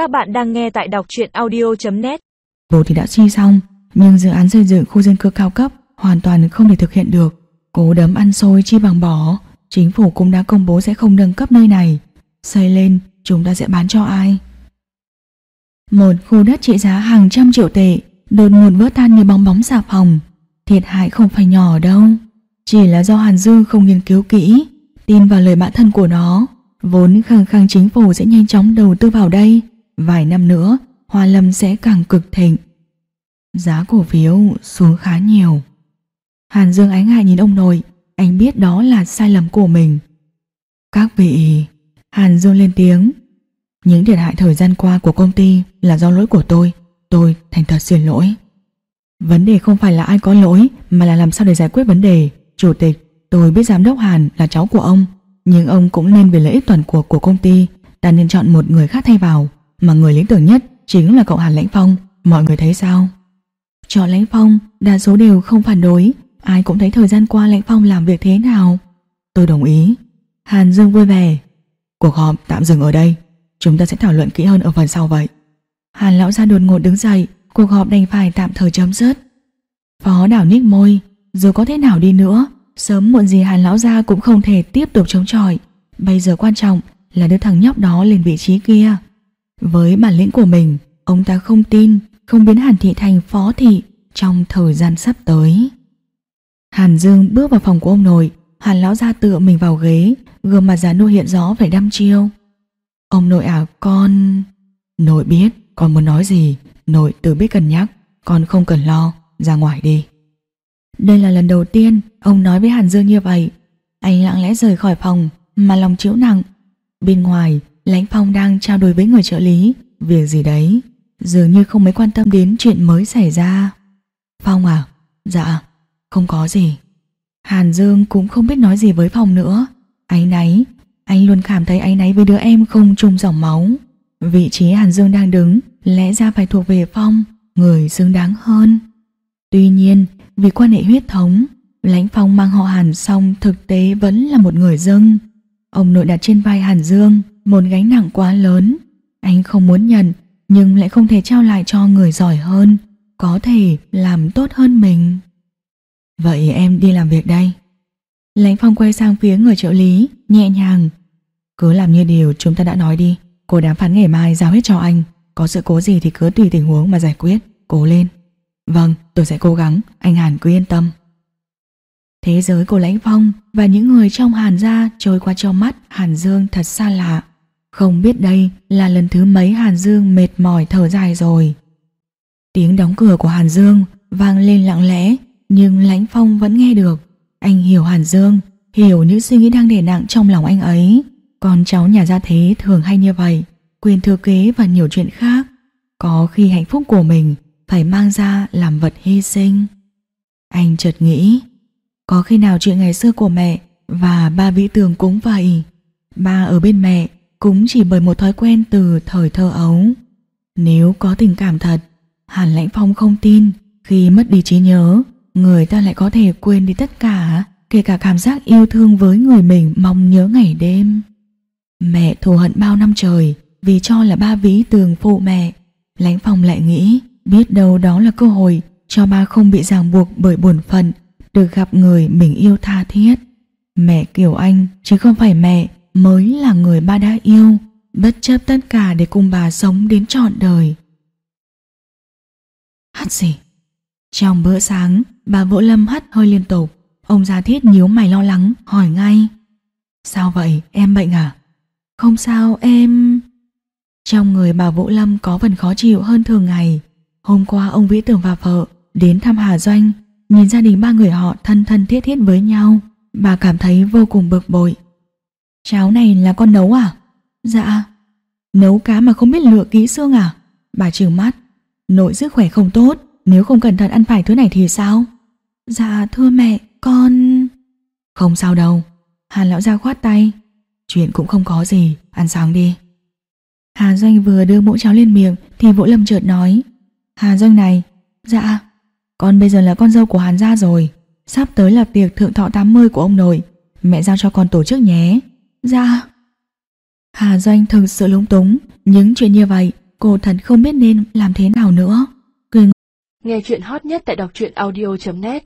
Các bạn đang nghe tại đọc truyện audio.net Bố thì đã chi xong, nhưng dự án xây dựng khu dân cư cao cấp hoàn toàn không thể thực hiện được. Cố đấm ăn xôi chi bằng bỏ, chính phủ cũng đã công bố sẽ không nâng cấp nơi này. Xây lên, chúng ta sẽ bán cho ai? Một khu đất trị giá hàng trăm triệu tệ, đột ngột vỡ tan như bóng bóng xà phòng. Thiệt hại không phải nhỏ đâu, chỉ là do Hàn Dư không nghiên cứu kỹ, tin vào lời bản thân của nó, vốn khăng khăng chính phủ sẽ nhanh chóng đầu tư vào đây. Vài năm nữa, Hoa Lâm sẽ càng cực thịnh. Giá cổ phiếu xuống khá nhiều. Hàn Dương ánh hại nhìn ông nội, anh biết đó là sai lầm của mình. Các vị, Hàn Dương lên tiếng. Những thiệt hại thời gian qua của công ty là do lỗi của tôi, tôi thành thật xin lỗi. Vấn đề không phải là ai có lỗi mà là làm sao để giải quyết vấn đề. Chủ tịch, tôi biết giám đốc Hàn là cháu của ông, nhưng ông cũng nên vì lợi ích toàn cuộc của công ty, ta nên chọn một người khác thay vào, mà người lý tưởng nhất chính là cậu Hàn Lãnh Phong, mọi người thấy sao? Cho Lãnh Phong, đa số đều không phản đối, ai cũng thấy thời gian qua Lãnh Phong làm việc thế nào. Tôi đồng ý. Hàn Dương vui vẻ. Cuộc họp tạm dừng ở đây, chúng ta sẽ thảo luận kỹ hơn ở phần sau vậy. Hàn lão gia đột ngột đứng dậy, cuộc họp đành phải tạm thời chấm dứt. Phó đảo nhích môi, dù có thế nào đi nữa, sớm muộn gì Hàn lão gia cũng không thể tiếp tục chống chọi. Bây giờ quan trọng là đưa thằng nhóc đó lên vị trí kia. Với bản lĩnh của mình, ông ta không tin không biến Hàn Thị thành phó thị trong thời gian sắp tới. Hàn Dương bước vào phòng của ông nội, Hàn lão ra tựa mình vào ghế, gương mặt già nua hiện rõ vẻ đăm chiêu. Ông nội à con... Nội biết con muốn nói gì, nội tự biết cân nhắc, con không cần lo, ra ngoài đi. Đây là lần đầu tiên ông nói với Hàn Dương như vậy. Anh lặng lẽ rời khỏi phòng mà lòng chịu nặng. Bên ngoài, Lãnh Phong đang trao đổi với người trợ lý, việc gì đấy, dường như không mấy quan tâm đến chuyện mới xảy ra. Phong à? Dạ, không có gì. Hàn Dương cũng không biết nói gì với Phong nữa. Anh náy, anh luôn cảm thấy anh náy với đứa em không chung dòng máu. Vị trí Hàn Dương đang đứng lẽ ra phải thuộc về Phong, người xứng đáng hơn. Tuy nhiên, vì quan hệ huyết thống, Lãnh Phong mang họ Hàn xong thực tế vẫn là một người dưng. Ông nội đặt trên vai Hàn Dương một gánh nặng quá lớn. Anh không muốn nhận, nhưng lại không thể trao lại cho người giỏi hơn, có thể làm tốt hơn mình. Vậy em đi làm việc đây. Lãnh Phong quay sang phía người trợ lý, nhẹ nhàng. Cứ làm như điều chúng ta đã nói đi, cô đàm phán ngày mai giao hết cho anh. Có sự cố gì thì cứ tùy tình huống mà giải quyết, cố lên. Vâng, tôi sẽ cố gắng, anh Hàn cứ yên tâm. Thế giới của Lãnh Phong và những người trong Hàn gia trôi qua trong mắt Hàn Dương thật xa lạ. Không biết đây là lần thứ mấy Hàn Dương mệt mỏi thở dài rồi. Tiếng đóng cửa của Hàn Dương vang lên lặng lẽ, nhưng Lãnh Phong vẫn nghe được. Anh hiểu Hàn Dương, hiểu những suy nghĩ đang đè nặng trong lòng anh ấy. Con cháu nhà gia thế thường hay như vậy, quyền thừa kế và nhiều chuyện khác. Có khi hạnh phúc của mình phải mang ra làm vật hy sinh. Anh chợt nghĩ, có khi nào chuyện ngày xưa của mẹ và ba vĩ tường cũng vậy. Ba ở bên mẹ cũng chỉ bởi một thói quen từ thời thơ ấu. Nếu có tình cảm thật, Hàn Lãnh Phong không tin khi mất đi trí nhớ, người ta lại có thể quên đi tất cả, kể cả cảm giác yêu thương với người mình mong nhớ ngày đêm. Mẹ thù hận bao năm trời vì cho là ba ví tường phụ mẹ. Lãnh Phong lại nghĩ biết đâu đó là cơ hội cho ba không bị ràng buộc bởi buồn phận được gặp người mình yêu tha thiết. Mẹ Kiều Anh chứ không phải mẹ mới là người ba đã yêu, bất chấp tất cả để cùng bà sống đến trọn đời. Hắt gì? Trong bữa sáng, bà Vỗ Lâm hắt hơi liên tục. Ông Gia Thiết nhíu mày lo lắng, hỏi ngay. Sao vậy, em bệnh à? Không sao, em... Trong người bà Vũ Lâm có phần khó chịu hơn thường ngày. Hôm qua ông Vĩ Tường và vợ đến thăm Hà Doanh, nhìn gia đình ba người họ thân thân thiết thiết với nhau. Bà cảm thấy vô cùng bực bội. Cháo này là con nấu à? Dạ. Nấu cá mà không biết lựa kỹ xương à? Bà trừ mắt. Nội sức khỏe không tốt, nếu không cẩn thận ăn phải thứ này thì sao? Dạ thưa mẹ, con... Không sao đâu. Hàn lão ra khoát tay. Chuyện cũng không có gì, ăn sáng đi. Hà Doanh vừa đưa mũ cháo lên miệng thì Vũ Lâm chợt nói. Hà Doanh này, dạ, con bây giờ là con dâu của Hàn gia rồi. Sắp tới là tiệc thượng thọ 80 của ông nội. Mẹ giao cho con tổ chức nhé. Dạ. Hà Doanh thực sự lúng túng, những chuyện như vậy Cô thật không biết nên làm thế nào nữa. Cười... Nghe chuyện hot nhất tại đọc truyện audio.net